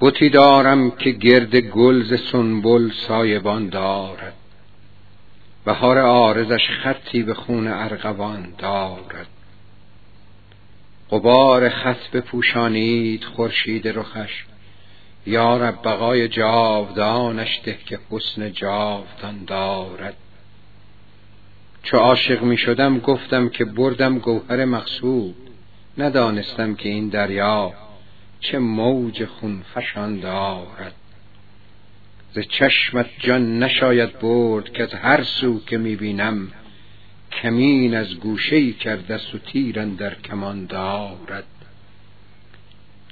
بتی دارم که گرد گلز سنبل سایبان دارد. بهار آرزش خطی به خون ارغوان دارد. قبار خط بپوشانید خورشید رخش. یارب بقای جاودانش ده که حسن جاودان دارد. چو عاشق می شدم گفتم که بردم گوهر مقصود. ندانستم که این دریا چه موج خونفشان دارد. ز چشمت جان نشاید برد که از هر سو که می بینم کمین از گوشه کرده و در کمان دارد.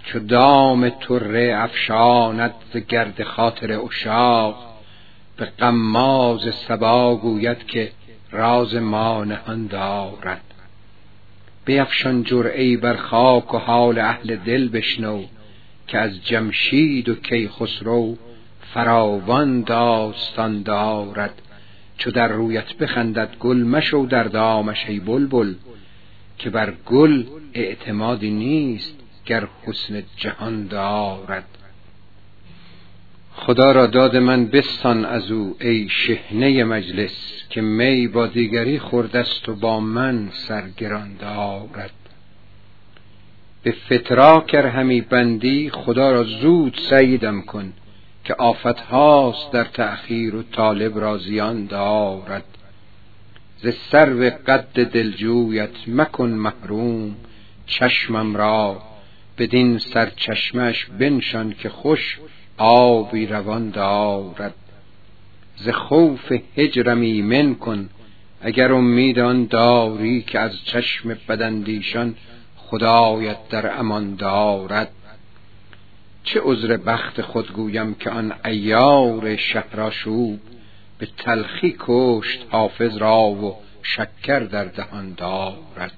چو دام طره افشاند ز گرد خاطر اشاق به غماز صبا گوید که راز ما نهان دارد. بیفشان جرعه بر خاک و حال اهل دل بشنو که از جمشید و کیخسرو فراوان داستان دارد. چو در رویت بخندد گل مشو در دامش ای بلبل که بر گل اعتمادی نیست گر حسن جهان دارد. خدا را داد من بستان از او ای شهنه مجلس که می با دیگری خوردست و با من سرگران دارد به فتراکر همی بندی خدا را زود سعیدم کن که آفت هاست در تأخیر و طالب را زیان دارد. ز سرو قد دلجویت مکن محروم چشمم را بدین سرچشمش بنشان که خوش آبی روان دارد. ز خوف هجرم ایمن کن اگر امید آن داری که از چشم بداندیشان خدایت در امان دارد. چه عذر بخت خود گویم که آن عیار شهرآشوب به تلخی کشت حافظ را و شکر در دهان دارد.